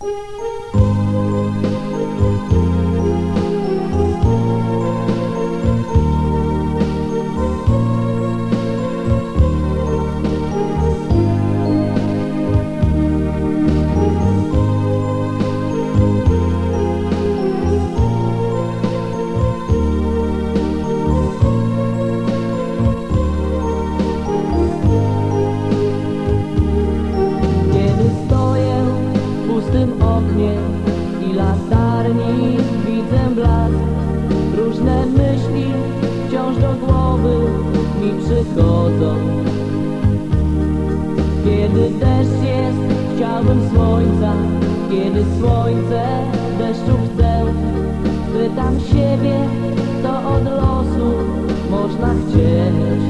Kiedy i latarni widzę blask. Różne myśli wciąż do głowy mi przychodzą. Kiedy deszcz jest, chciałbym słońca. Kiedy słońce deszczu chcę Pytam siebie, co od losu można chcieć.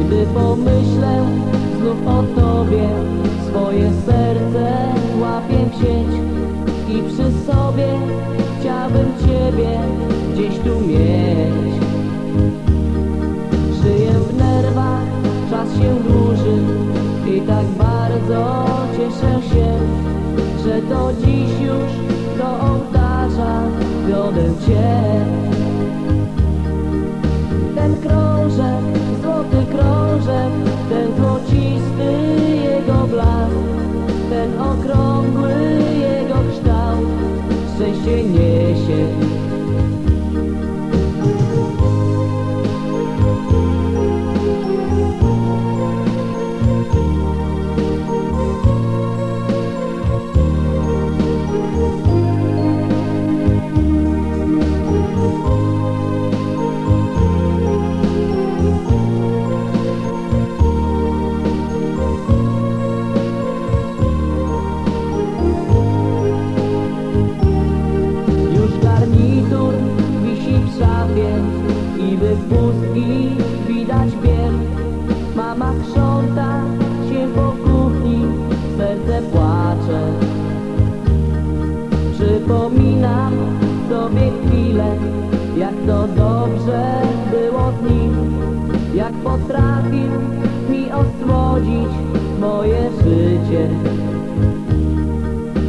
Gdy pomyślę znów o Tobie Swoje serce chciałbym Ciebie gdzieś tu mieć. Żyję w nerwach, czas się dłuży I tak bardzo cieszę się Że to dziś już do ołtarza wiodę Cię. Ten krążek, złoty krążek, jak to dobrze było z nim, jak potrafił mi osłodzić moje życie.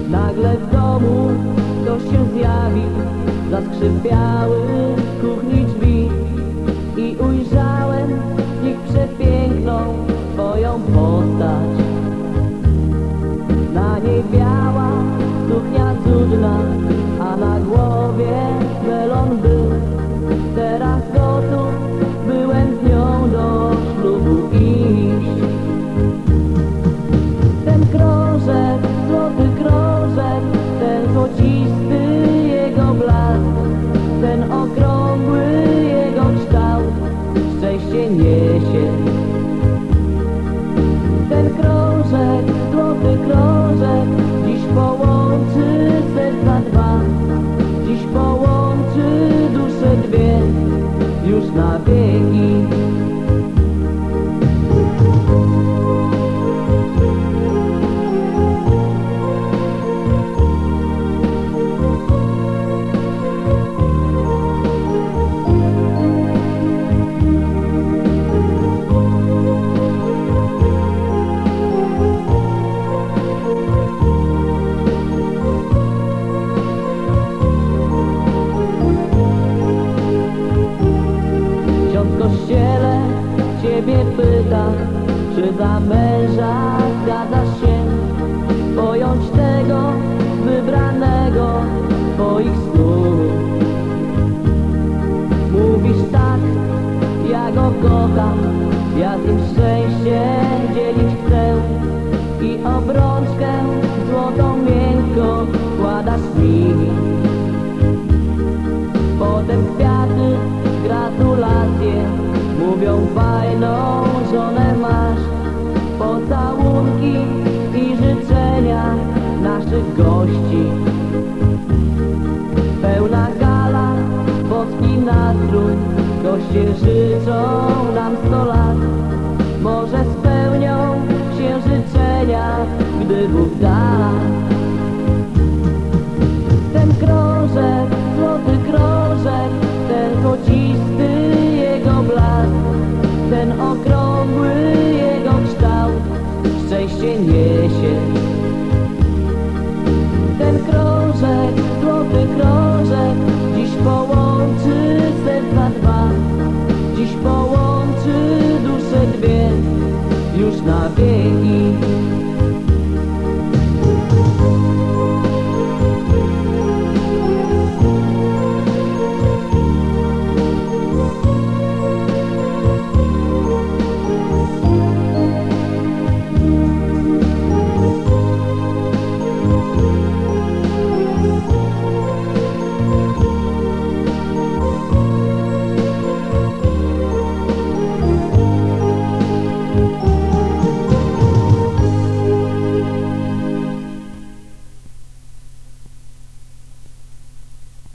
Nagle w domu ktoś się zjawił, zaskrzypiały w kuchni drzwi i ujrzałem w nich przepiękną twoją postać. Czy za męża zgadzasz się pojąć tego wybranego twoich stóp. Mówisz tak, ja go kocham, ja z nim szczęście życie życzą nam sto lat Może spełnią się życzenia, gdy Bóg da. Ten krążek, złoty krążek Ten pocisty jego blask Ten okrągły jego kształt Szczęście niesie. Ten krążek, złoty krążek Dziś połączy serca dwa dziś połączy dusze dwie już na wieki.